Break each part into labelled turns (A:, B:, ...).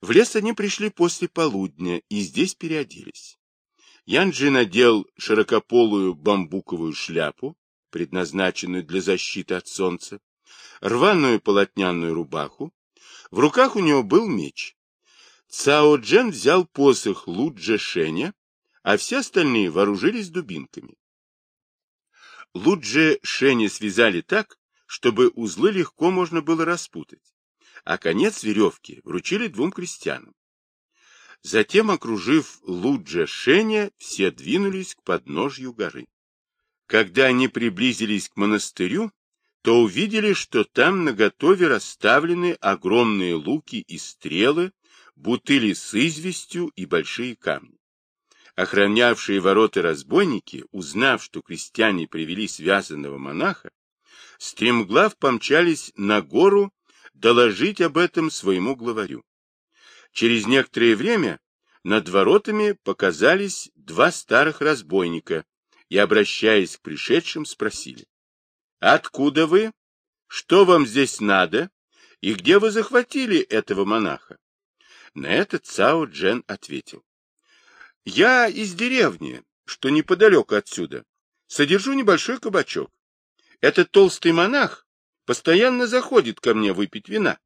A: В лес они пришли после полудня и здесь переоделись. Янджи надел широкополую бамбуковую шляпу, предназначенную для защиты от солнца, рваную полотняную рубаху. В руках у него был меч. Цао Джен взял посох Луджа Шеня, а все остальные вооружились дубинками. Лудже Шеня связали так, чтобы узлы легко можно было распутать, а конец веревки вручили двум крестьянам. Затем, окружив Луджа Шеня, все двинулись к подножью горы. Когда они приблизились к монастырю, то увидели, что там наготове расставлены огромные луки и стрелы, бутыли с известью и большие камни. Охранявшие ворота разбойники, узнав, что крестьяне привели связанного монаха, стремглав помчались на гору доложить об этом своему главарю. Через некоторое время над воротами показались два старых разбойника и, обращаясь к пришедшим, спросили. «Откуда вы? Что вам здесь надо? И где вы захватили этого монаха?» На это Цао Джен ответил. Я из деревни, что неподалеку отсюда, содержу небольшой кабачок. Этот толстый монах постоянно заходит ко мне выпить вина.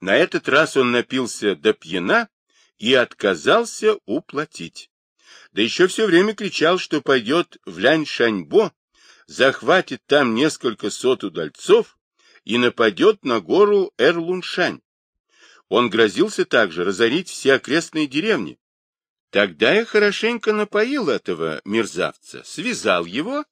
A: На этот раз он напился до пьяна и отказался уплатить. Да еще все время кричал, что пойдет в Лянь-Шаньбо, захватит там несколько сот удальцов и нападет на гору Эрлуншань. Он грозился также разорить все окрестные деревни, Тогда я хорошенько напоил этого мерзавца, связал его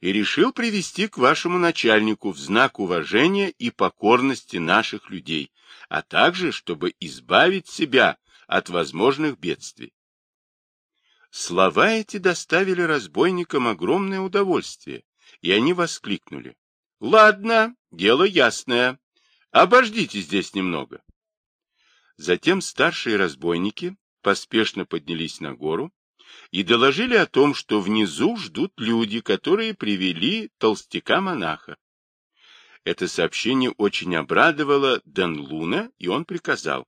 A: и решил привести к вашему начальнику в знак уважения и покорности наших людей, а также, чтобы избавить себя от возможных бедствий. Слова эти доставили разбойникам огромное удовольствие, и они воскликнули. — Ладно, дело ясное. Обождите здесь немного. Затем старшие разбойники поспешно поднялись на гору и доложили о том, что внизу ждут люди, которые привели толстяка-монаха. Это сообщение очень обрадовало Дэн Луна, и он приказал.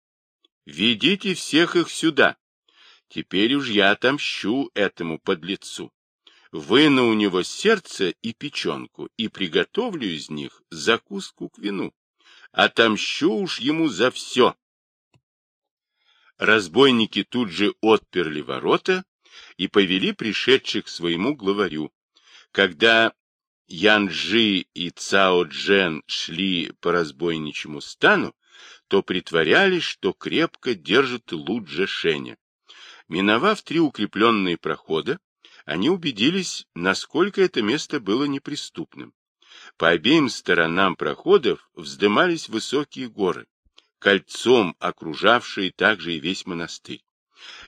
A: «Ведите всех их сюда. Теперь уж я отомщу этому подлецу. Выну у него сердце и печенку и приготовлю из них закуску к вину. Отомщу уж ему за все, Разбойники тут же отперли ворота и повели пришедших к своему главарю. Когда Янжи и Цао Джен шли по разбойничьему стану, то притворялись, что крепко держат Луджа Шеня. Миновав три укрепленные прохода, они убедились, насколько это место было неприступным. По обеим сторонам проходов вздымались высокие горы кольцом окружавшие также и весь монастырь.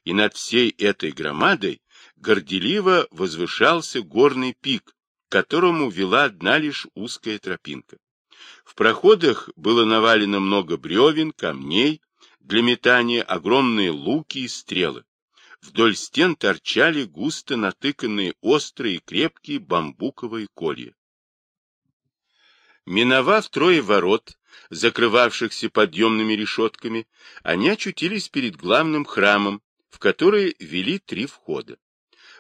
A: И над всей этой громадой горделиво возвышался горный пик, к которому вела одна лишь узкая тропинка. В проходах было навалено много бревен, камней, для метания огромные луки и стрелы. Вдоль стен торчали густо натыканные острые крепкие бамбуковые колья. Миновав трое ворот, закрывавшихся подъемными решетками, они очутились перед главным храмом, в который вели три входа.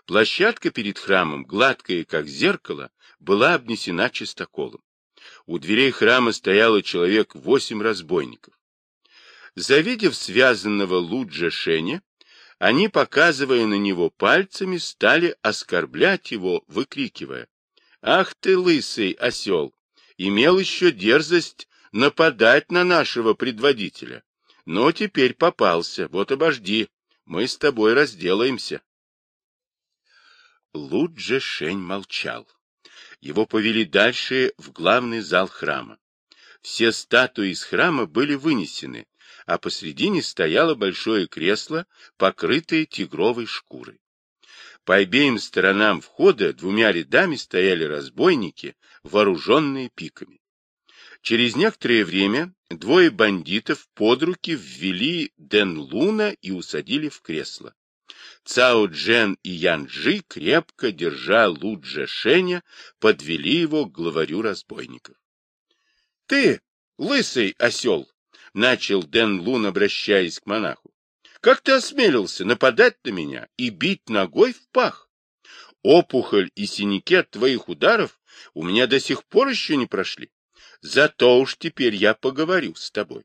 A: Площадка перед храмом, гладкая как зеркало, была обнесена чистоколом. У дверей храма стояло человек восемь разбойников. Завидев связанного Луджа Шеня, они, показывая на него пальцами, стали оскорблять его, выкрикивая. «Ах ты, лысый осел! Имел еще дерзость нападать на нашего предводителя. Но теперь попался, вот обожди, мы с тобой разделаемся. Луджи Шень молчал. Его повели дальше в главный зал храма. Все статуи из храма были вынесены, а посредине стояло большое кресло, покрытое тигровой шкурой. По обеим сторонам входа двумя рядами стояли разбойники, вооруженные пиками. Через некоторое время двое бандитов под руки ввели Дэн Луна и усадили в кресло. Цао Джен и Ян Янджи, крепко держа Луджа Шеня, подвели его к главарю разбойников. — Ты, лысый осел, — начал Дэн Лун, обращаясь к монаху. — Как ты осмелился нападать на меня и бить ногой в пах? Опухоль и синяки от твоих ударов у меня до сих пор еще не прошли. Зато уж теперь я поговорю с тобой.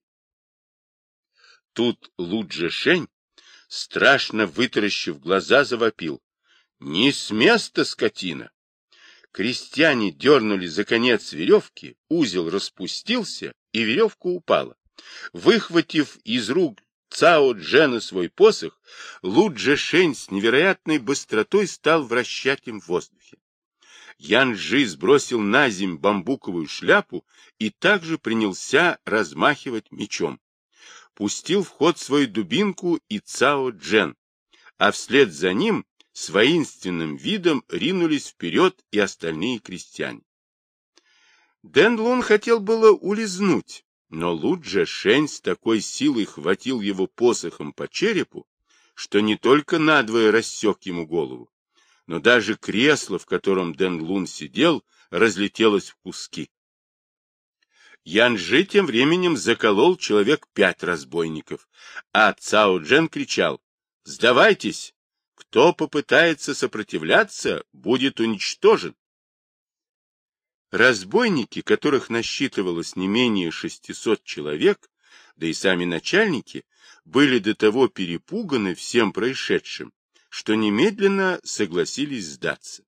A: Тут Луджа Шень, страшно вытаращив глаза, завопил. — Не с места, скотина! Крестьяне дернули за конец веревки, узел распустился, и веревка упала. Выхватив из рук Цао Джена свой посох, Луджа Шень с невероятной быстротой стал вращать им в воздухе. Янжи сбросил на земь бамбуковую шляпу и также принялся размахивать мечом. Пустил в ход свою дубинку и Цао Джен, а вслед за ним с воинственным видом ринулись вперед и остальные крестьяне. Дэн Лун хотел было улизнуть, но Луджа Шень с такой силой хватил его посохом по черепу, что не только надвое рассек ему голову, но даже кресло, в котором Дэн Лун сидел, разлетелось в куски. Янжи тем временем заколол человек пять разбойников, а Цао Джен кричал «Сдавайтесь! Кто попытается сопротивляться, будет уничтожен. Разбойники, которых насчитывалось не менее 600 человек, да и сами начальники, были до того перепуганы всем происшедшим, что немедленно согласились сдаться.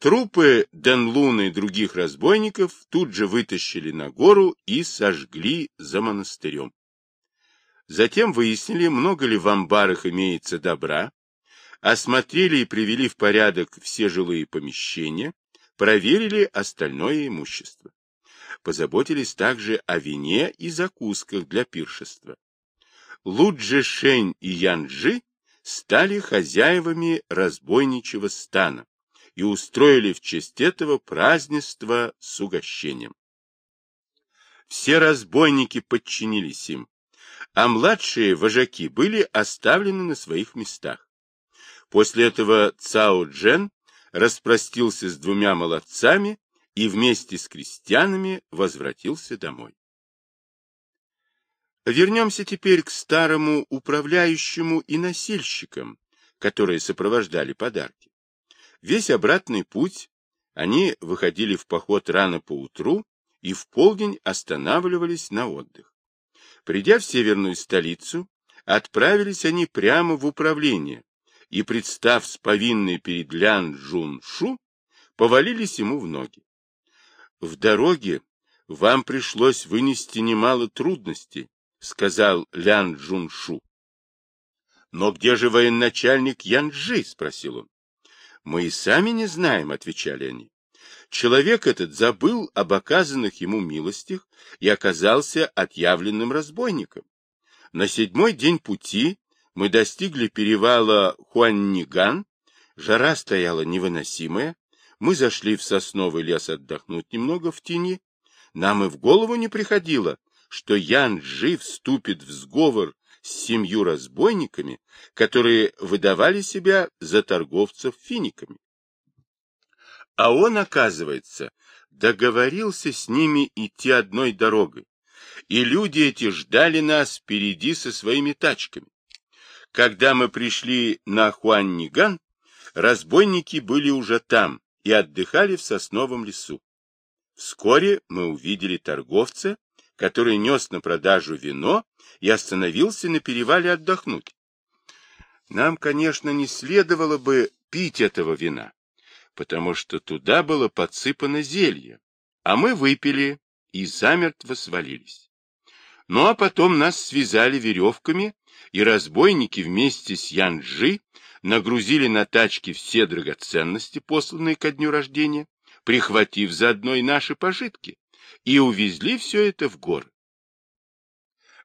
A: Трупы Денлуна и других разбойников тут же вытащили на гору и сожгли за монастырем. Затем выяснили, много ли в амбарах имеется добра, осмотрели и привели в порядок все жилые помещения, проверили остальное имущество. Позаботились также о вине и закусках для пиршества. Луджи Шень и Янджи стали хозяевами разбойничьего стана и устроили в честь этого празднество с угощением. Все разбойники подчинились им, а младшие вожаки были оставлены на своих местах. После этого Цао Джен распростился с двумя молодцами и вместе с крестьянами возвратился домой. Вернемся теперь к старому управляющему и носильщикам, которые сопровождали подарки. Весь обратный путь они выходили в поход рано поутру и в полдень останавливались на отдых. Придя в северную столицу, отправились они прямо в управление, и, представ с повинной перед Лян Джун Шу, повалились ему в ноги. В дороге вам пришлось вынести немало трудностей, сказал Лян Джун Шу. Но где же военачальник Янджи? спросил он. Мы и сами не знаем, отвечали они. Человек этот забыл об оказанных ему милостях и оказался отъявленным разбойником. На седьмой день пути мы достигли перевала Хуанниган, жара стояла невыносимая, мы зашли в сосновый лес отдохнуть немного в тени. Нам и в голову не приходило, что Ян Джи вступит в сговор с семью разбойниками, которые выдавали себя за торговцев финиками. А он, оказывается, договорился с ними идти одной дорогой, и люди эти ждали нас впереди со своими тачками. Когда мы пришли на Хуанниган, разбойники были уже там и отдыхали в сосновом лесу. Вскоре мы увидели торговца, который нес на продажу вино и остановился на перевале отдохнуть. Нам, конечно, не следовало бы пить этого вина, потому что туда было подсыпано зелье, а мы выпили и замертво свалились. Ну а потом нас связали веревками и разбойники вместе с Янджи нагрузили на тачки все драгоценности, посланные ко дню рождения, прихватив заодно и наши пожитки, и увезли все это в горы.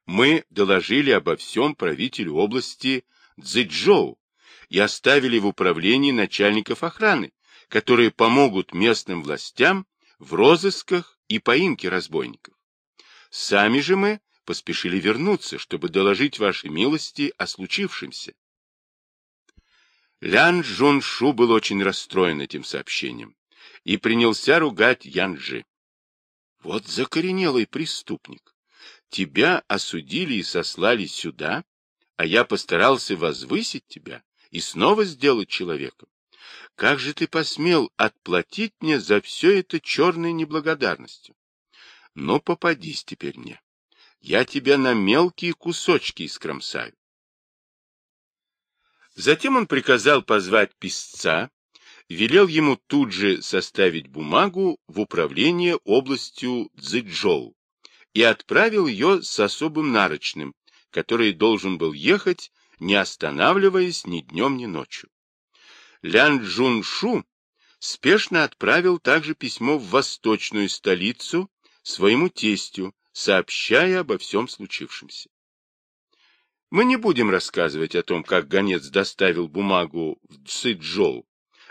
A: Мы доложили обо всем правителю области Цзэчжоу и оставили в управлении начальников охраны, которые помогут местным властям в розысках и поимке разбойников. Сами же мы поспешили вернуться, чтобы доложить вашей милости о случившемся. Лян Джуншу был очень расстроен этим сообщением и принялся ругать Янджи. Вот закоренелый преступник. тебя осудили и сослали сюда, а я постарался возвысить тебя и снова сделать человеком. Как же ты посмел отплатить мне за все это черной неблагодарностью? Ну, попадись теперь мне. Я тебя на мелкие кусочки искромсаю. Затем он приказал позвать писца, велел ему тут же составить бумагу в управление областью Цзэчжоу и отправил ее с особым нарочным, который должен был ехать, не останавливаясь ни днем, ни ночью. Лян Джун Шу спешно отправил также письмо в восточную столицу своему тестю, сообщая обо всем случившемся. Мы не будем рассказывать о том, как гонец доставил бумагу в Цзэчжоу,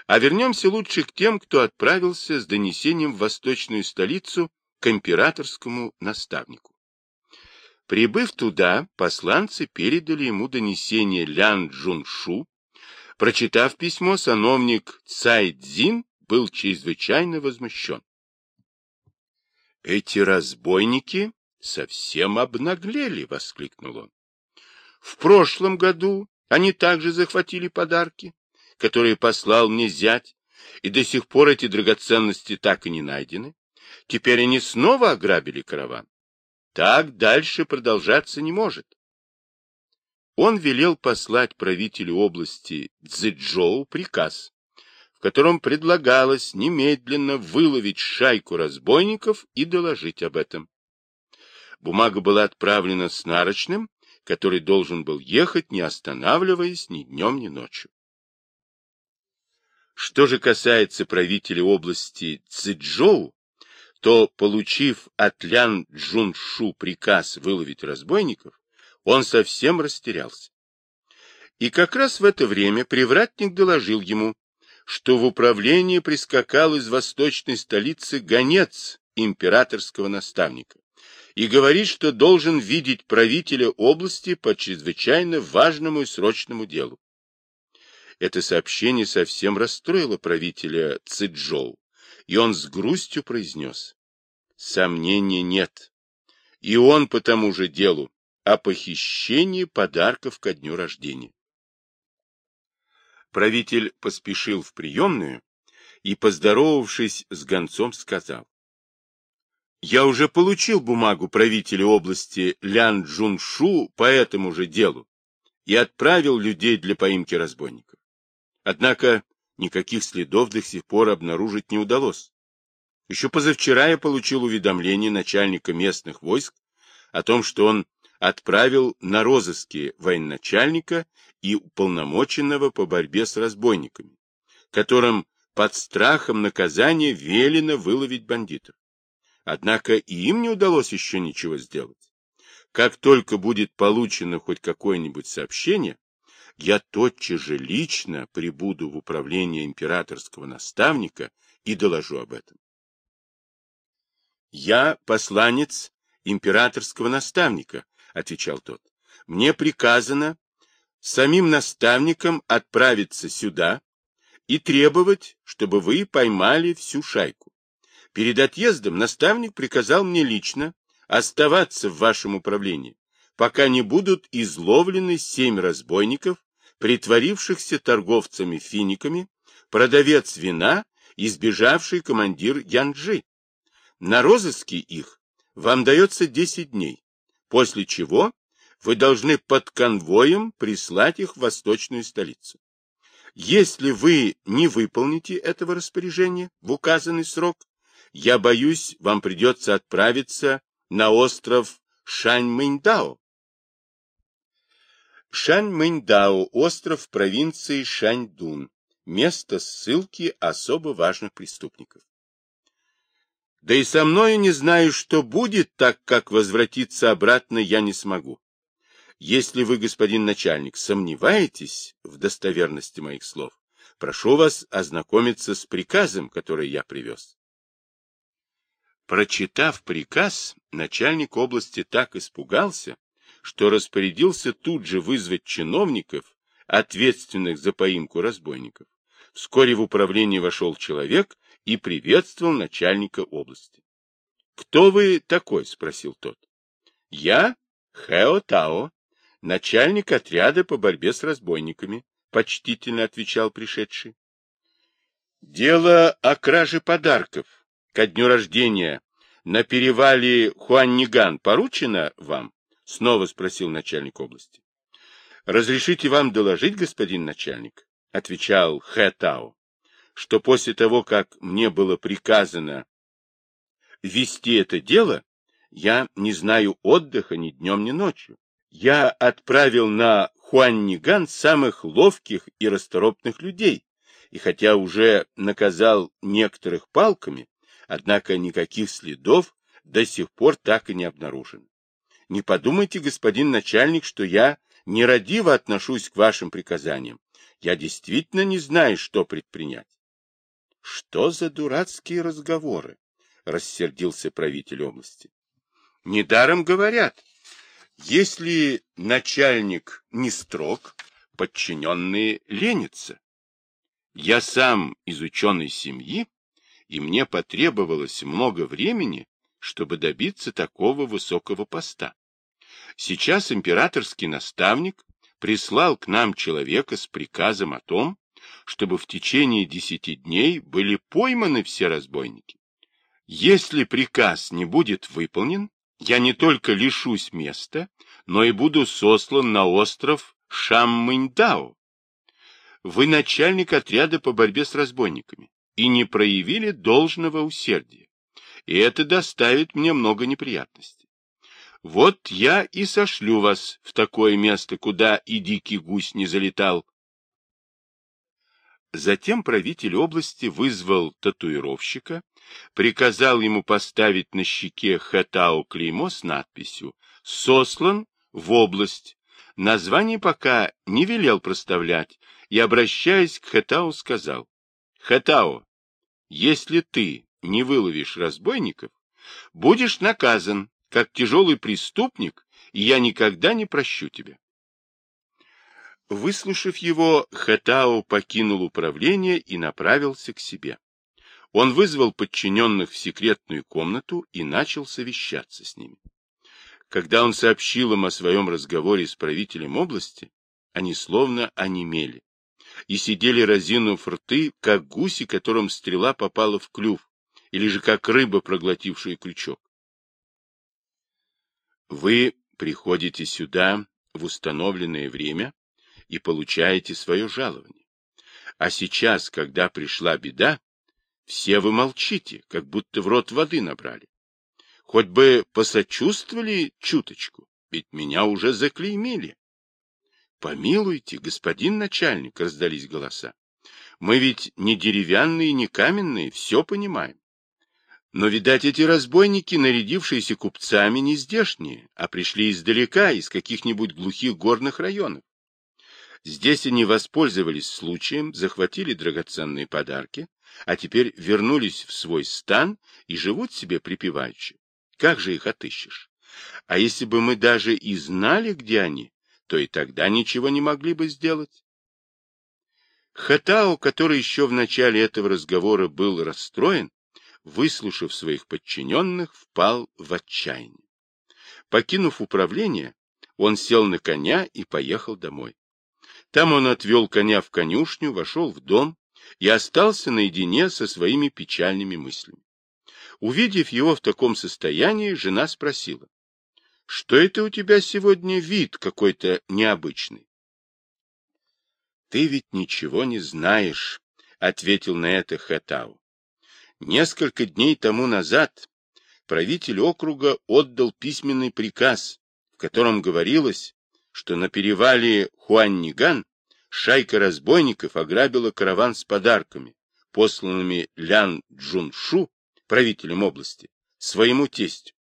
A: а вернемся лучше к тем, кто отправился с донесением в восточную столицу к императорскому наставнику. Прибыв туда, посланцы передали ему донесение Лян Джуншу. Прочитав письмо, сановник Цай Цзин был чрезвычайно возмущен. «Эти разбойники совсем обнаглели!» — воскликнул он. «В прошлом году они также захватили подарки, которые послал мне зять, и до сих пор эти драгоценности так и не найдены. Теперь они снова ограбили караван. Так дальше продолжаться не может. Он велел послать правителю области Цзэчжоу приказ, в котором предлагалось немедленно выловить шайку разбойников и доложить об этом. Бумага была отправлена с нарочным, который должен был ехать, не останавливаясь ни днем, ни ночью. Что же касается правителя области Цзэчжоу, то, получив от Лян Джуншу приказ выловить разбойников, он совсем растерялся. И как раз в это время привратник доложил ему, что в управление прискакал из восточной столицы гонец императорского наставника и говорит, что должен видеть правителя области по чрезвычайно важному и срочному делу. Это сообщение совсем расстроило правителя Цзэчжоу и он с грустью произнес. Сомнений нет. И он по тому же делу о похищении подарков ко дню рождения. Правитель поспешил в приемную и, поздоровавшись с гонцом, сказал. Я уже получил бумагу правителя области Лян Джуншу по этому же делу и отправил людей для поимки разбойников. Однако никаких следов до сих пор обнаружить не удалось. Еще позавчера я получил уведомление начальника местных войск о том, что он отправил на розыски военачальника и уполномоченного по борьбе с разбойниками, которым под страхом наказания велено выловить бандитов. Однако и им не удалось еще ничего сделать. Как только будет получено хоть какое-нибудь сообщение, я тотчас же лично прибуду в управление императорского наставника и доложу об этом. Я посланец императорского наставника, отвечал тот. Мне приказано самим наставникам отправиться сюда и требовать, чтобы вы поймали всю шайку. Перед отъездом наставник приказал мне лично оставаться в вашем управлении, пока не будут изловлены семь разбойников, притворившихся торговцами финиками, продавец вина и сбежавший командир Янджи. На розыске их вам дается 10 дней, после чего вы должны под конвоем прислать их в восточную столицу. Если вы не выполните этого распоряжения в указанный срок, я боюсь, вам придется отправиться на остров Шаньмэньдао, Шаньмэньдао – остров провинции Шаньдун, место ссылки особо важных преступников. Да и со мною не знаю, что будет, так как возвратиться обратно я не смогу. Если вы, господин начальник, сомневаетесь в достоверности моих слов, прошу вас ознакомиться с приказом, который я привез. Прочитав приказ, начальник области так испугался, что распорядился тут же вызвать чиновников, ответственных за поимку разбойников. Вскоре в управление вошел человек и приветствовал начальника области. — Кто вы такой? — спросил тот. Я Хэо Тао, начальник отряда по борьбе с разбойниками, почтительно отвечал пришедший. Дело о краже подарков ко дню рождения на перевале Хуанниган поручено вам? Снова спросил начальник области. Разрешите вам доложить, господин начальник, отвечал Хэ Тао, что после того, как мне было приказано вести это дело, я не знаю отдыха ни днем, ни ночью. Я отправил на Хуанниган самых ловких и расторопных людей, и хотя уже наказал некоторых палками, однако никаких следов до сих пор так и не обнаружено. Не подумайте, господин начальник, что я нерадиво отношусь к вашим приказаниям. Я действительно не знаю, что предпринять. — Что за дурацкие разговоры? — рассердился правитель области. — Недаром говорят, если начальник не строг, подчиненные ленятся. Я сам из ученой семьи, и мне потребовалось много времени, чтобы добиться такого высокого поста. Сейчас императорский наставник прислал к нам человека с приказом о том, чтобы в течение десяти дней были пойманы все разбойники. Если приказ не будет выполнен, я не только лишусь места, но и буду сослан на остров Шаммындао, вы начальник отряда по борьбе с разбойниками и не проявили должного усердия. И это доставит мне много неприятностей. Вот я и сошлю вас в такое место, куда и дикий гусь не залетал. Затем правитель области вызвал татуировщика, приказал ему поставить на щеке Хатау клеймо с надписью «Сослан в область». Название пока не велел проставлять, и, обращаясь к Хэтау, сказал, «Хэтао, если ты не выловишь разбойников, будешь наказан, как тяжелый преступник, и я никогда не прощу тебя». Выслушав его, Хэтао покинул управление и направился к себе. Он вызвал подчиненных в секретную комнату и начал совещаться с ними. Когда он сообщил им о своем разговоре с правителем области, они словно онемели и сидели разинув рты, как гуси, которым стрела попала в клюв, или же как рыба, проглотившая крючок. Вы приходите сюда в установленное время и получаете свое жалование. А сейчас, когда пришла беда, все вы молчите, как будто в рот воды набрали. Хоть бы посочувствовали чуточку, ведь меня уже заклеймили. Помилуйте, господин начальник, раздались голоса. Мы ведь не деревянные, не каменные, все понимаем. Но, видать, эти разбойники, нарядившиеся купцами, не здешние, а пришли издалека, из каких-нибудь глухих горных районов. Здесь они воспользовались случаем, захватили драгоценные подарки, а теперь вернулись в свой стан и живут себе припеваючи. Как же их отыщешь? А если бы мы даже и знали, где они, то и тогда ничего не могли бы сделать. Хатао, который еще в начале этого разговора был расстроен, выслушав своих подчиненных, впал в отчаяние. Покинув управление, он сел на коня и поехал домой. Там он отвел коня в конюшню, вошел в дом и остался наедине со своими печальными мыслями. Увидев его в таком состоянии, жена спросила, что это у тебя сегодня вид какой-то необычный? — Ты ведь ничего не знаешь, — ответил на это Хэтау. Несколько дней тому назад правитель округа отдал письменный приказ, в котором говорилось, что на перевале Хуанниган шайка разбойников ограбила караван с подарками, посланными Лян Джуншу, правителем области, своему тестю.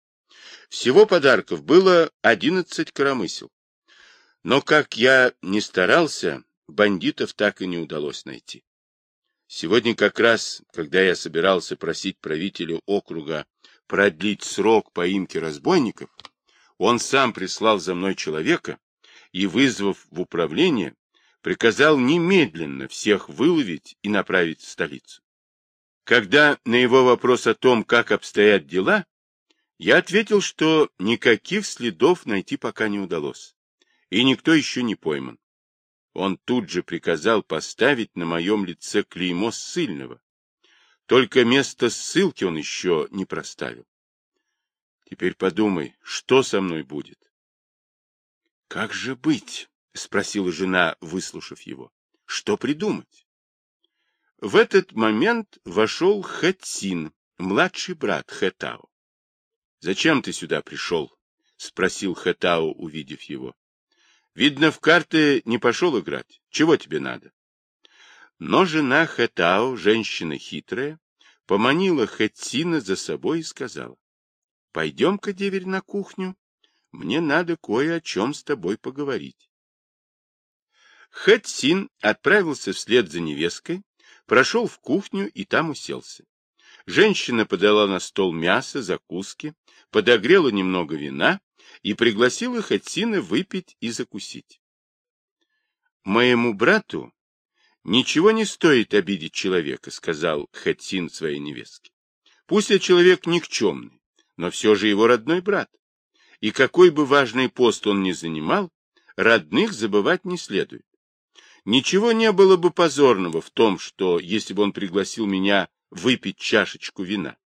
A: Всего подарков было одиннадцать коромысел. Но, как я не старался, бандитов так и не удалось найти. Сегодня как раз, когда я собирался просить правителя округа продлить срок поимки разбойников, он сам прислал за мной человека и, вызвав в управление, приказал немедленно всех выловить и направить в столицу. Когда на его вопрос о том, как обстоят дела, Я ответил, что никаких следов найти пока не удалось, и никто еще не пойман. Он тут же приказал поставить на моем лице клеймо ссыльного. Только место ссылки он еще не проставил. Теперь подумай, что со мной будет? — Как же быть? — спросила жена, выслушав его. — Что придумать? В этот момент вошел Хэтсин, младший брат Хэтао. — Зачем ты сюда пришел? — спросил Хэтао, увидев его. Видно, в карты не пошел играть. Чего тебе надо? Но жена Хэтао, женщина хитрая, поманила Хэтсина за собой и сказала, «Пойдем-ка, деверь, на кухню. Мне надо кое о чем с тобой поговорить». Хэтсин отправился вслед за невесткой, прошел в кухню и там уселся. Женщина подала на стол мясо, закуски, подогрела немного вина и пригласила Хатсина выпить и закусить. «Моему брату ничего не стоит обидеть человека», — сказал Хатсин своей невестке. «Пусть я человек никчемный, но все же его родной брат. И какой бы важный пост он ни занимал, родных забывать не следует. Ничего не было бы позорного в том, что, если бы он пригласил меня выпить чашечку вина. —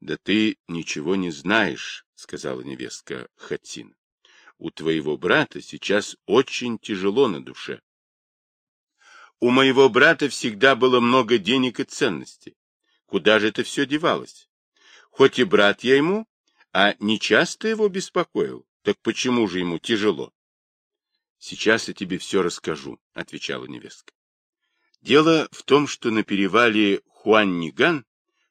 A: Да ты ничего не знаешь, — сказала невестка Хатсина. — У твоего брата сейчас очень тяжело на душе. У моего брата всегда было много денег и ценностей. Куда же это все девалось? Хоть и брат я ему, а не часто его беспокоил, так почему же ему тяжело? — Сейчас я тебе все расскажу, — отвечала невестка. Дело в том, что на перевале Хуанниган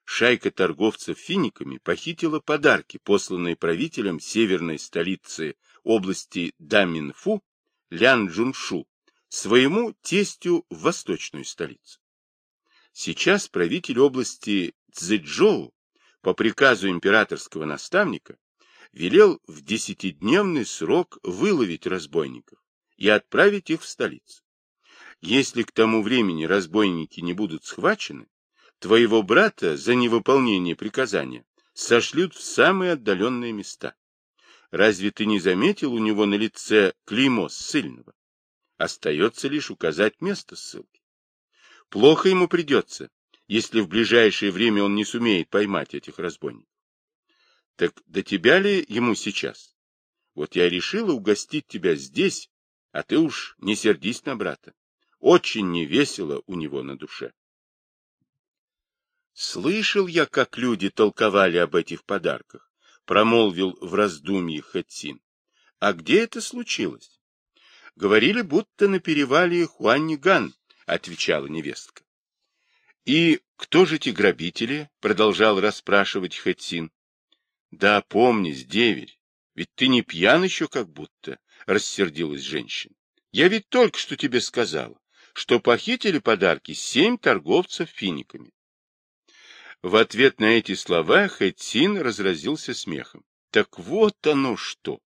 A: шайка торговцев финиками похитила подарки, посланные правителем северной столицы области Даминфу, Лян Джуншу, своему тестю в восточную столицу. Сейчас правитель области Цзэчжоу по приказу императорского наставника велел в десятидневный срок выловить разбойников и отправить их в столицу. Если к тому времени разбойники не будут схвачены, твоего брата за невыполнение приказания сошлют в самые отдаленные места. Разве ты не заметил у него на лице клеймо ссыльного? Остается лишь указать место ссылки. Плохо ему придется, если в ближайшее время он не сумеет поймать этих разбойников. Так до тебя ли ему сейчас? Вот я решила угостить тебя здесь, а ты уж не сердись на брата. Очень невесело у него на душе. Слышал я, как люди толковали об этих подарках, промолвил в раздумье Хатсин. А где это случилось? Говорили, будто на перевале Хуанниган, отвечала невестка. И кто же эти грабители? продолжал расспрашивать Хатсин. Да помнись, деверь, ведь ты не пьян еще как будто, рассердилась женщина. Я ведь только что тебе сказала, что похитили подарки семь торговцев финиками. В ответ на эти слова Хэтсин разразился смехом. Так вот оно что!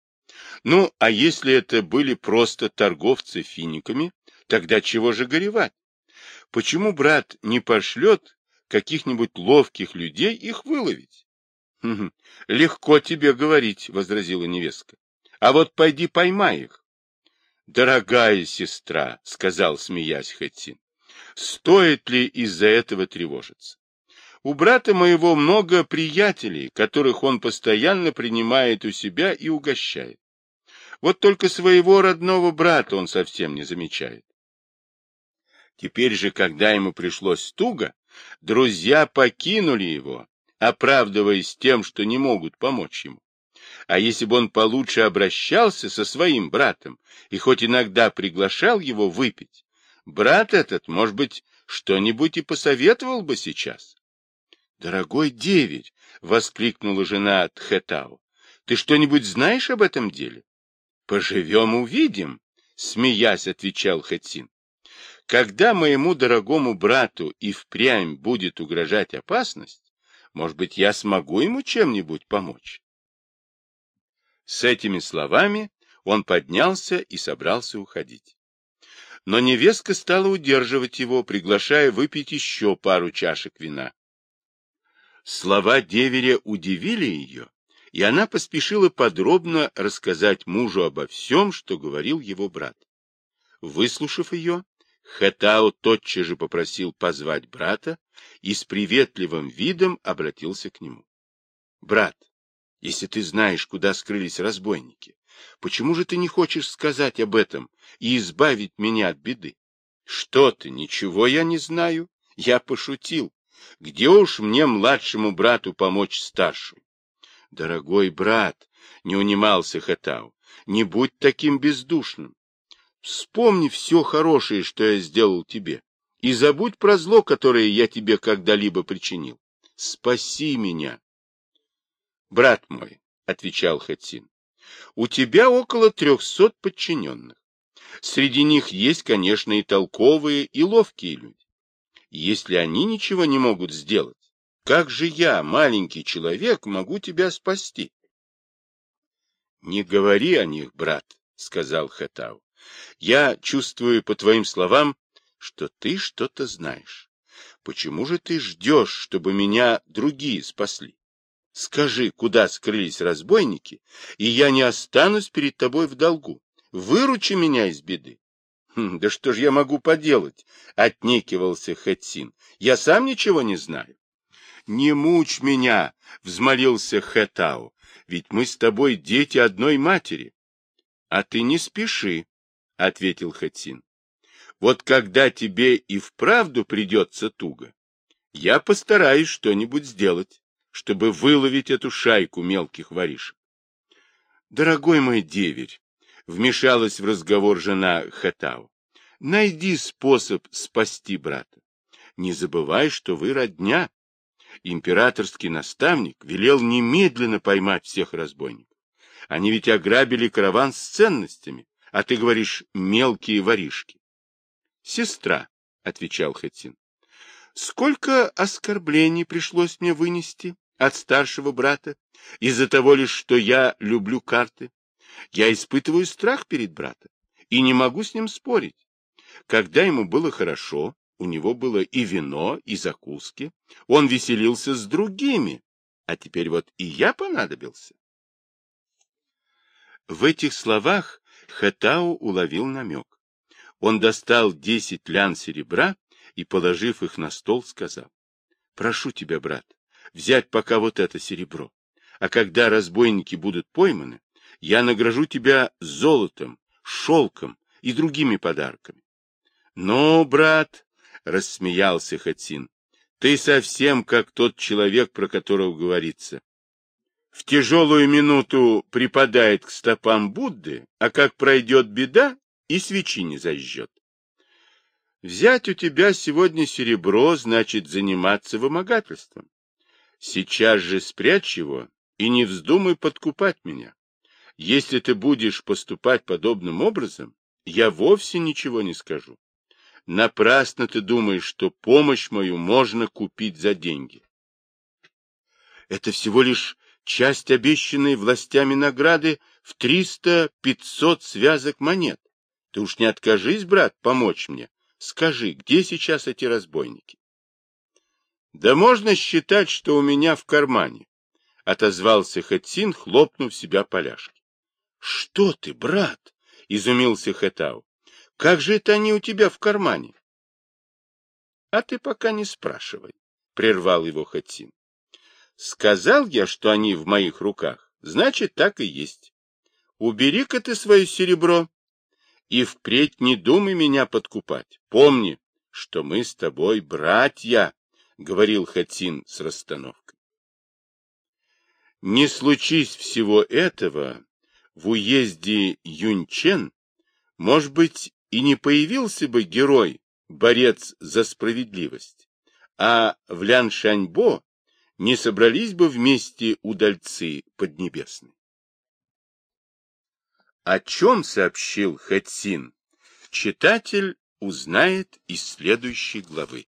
A: Ну, а если это были просто торговцы финиками, тогда чего же горевать? Почему брат не пошлет каких-нибудь ловких людей их выловить? — Легко тебе говорить, — возразила невестка. — А вот пойди поймай их. — Дорогая сестра, — сказал, смеясь Хэтсин, — стоит ли из-за этого тревожиться? У брата моего много приятелей, которых он постоянно принимает у себя и угощает. Вот только своего родного брата он совсем не замечает. Теперь же, когда ему пришлось туго, друзья покинули его, оправдываясь тем, что не могут помочь ему. А если бы он получше обращался со своим братом и хоть иногда приглашал его выпить, брат этот, может быть, что-нибудь и посоветовал бы сейчас. Дорогой деверь, воскликнула жена Тхетау, ты что-нибудь знаешь об этом деле? Поживем, увидим, смеясь, отвечал Хэтсин. Когда моему дорогому брату и впрямь будет угрожать опасность, может быть, я смогу ему чем-нибудь помочь. С этими словами он поднялся и собрался уходить. Но невестка стала удерживать его, приглашая выпить еще пару чашек вина. Слова деверя удивили ее, и она поспешила подробно рассказать мужу обо всем, что говорил его брат. Выслушав ее, Хэтао тотчас же попросил позвать брата и с приветливым видом обратился к нему. — Брат, если ты знаешь, куда скрылись разбойники, почему же ты не хочешь сказать об этом и избавить меня от беды? — Что ты, ничего я не знаю. Я пошутил. Где уж мне, младшему брату, помочь старшему? — Дорогой брат, — не унимался Хэтау, — не будь таким бездушным. Вспомни все хорошее, что я сделал тебе, и забудь про зло, которое я тебе когда-либо причинил. Спаси меня. — Брат мой, — отвечал Хатин, — у тебя около трехсот подчиненных. Среди них есть, конечно, и толковые, и ловкие люди. Если они ничего не могут сделать, как же я, маленький человек, могу тебя спасти? — Не говори о них, брат, — сказал Хатау. Я чувствую по твоим словам, что ты что-то знаешь. Почему же ты ждешь, чтобы меня другие спасли? Скажи, куда скрылись разбойники, и я не останусь перед тобой в долгу. Выручи меня из беды. Хм, — Да что ж я могу поделать? — отнекивался Хэтсин. — Я сам ничего не знаю. — Не мучь меня! — взмолился Хэтау. — Ведь мы с тобой дети одной матери. — А ты не спеши, — ответил Хатин. — Вот когда тебе и вправду придется туго, я постараюсь что-нибудь сделать, чтобы выловить эту шайку мелких воришек. — Дорогой мой деверь, — вмешалась в разговор жена Хатау, — найди способ спасти брата. Не забывай, что вы родня. Императорский наставник велел немедленно поймать всех разбойников. Они ведь ограбили караван с ценностями, а ты говоришь мелкие воришки. — Сестра, — отвечал Хэтин, — сколько оскорблений пришлось мне вынести от старшего брата из-за того лишь, что я люблю карты. Я испытываю страх перед братом и не могу с ним спорить. Когда ему было хорошо, у него было и вино, и закуски, он веселился с другими, а теперь вот и я понадобился. В этих словах Хэтау уловил намек. Он достал десять лян серебра и, положив их на стол, сказал, — Прошу тебя, брат, взять пока вот это серебро, а когда разбойники будут пойманы, я награжу тебя золотом, шелком и другими подарками. — Но, брат, — рассмеялся Хатин, — ты совсем как тот человек, про которого говорится в тяжелую минуту припадает к стопам Будды, а как пройдет беда, и свечи не зажжет. Взять у тебя сегодня серебро, значит заниматься вымогательством. Сейчас же спрячь его и не вздумай подкупать меня. Если ты будешь поступать подобным образом, я вовсе ничего не скажу. Напрасно ты думаешь, что помощь мою можно купить за деньги. Это всего лишь часть обещанной властями награды в триста-пятьсот связок монет. Ты уж не откажись, брат, помочь мне. Скажи, где сейчас эти разбойники? — Да можно считать, что у меня в кармане, — отозвался Хэтсин, хлопнув себя поляшки. — Что ты, брат? — изумился Хэтау. — Как же это они у тебя в кармане? — А ты пока не спрашивай, — прервал его Хэтсин. Сказал я, что они в моих руках, значит, так и есть. Убери-ка ты свое серебро и впредь не думай меня подкупать. Помни, что мы с тобой братья, — говорил Хатин с расстановкой. Не случись всего этого, в уезде Юньчен, может быть, и не появился бы герой, борец за справедливость, а в Ляншаньбо не собрались бы вместе удальцы поднебесные. О чем сообщил Хэтсин, читатель узнает из следующей главы.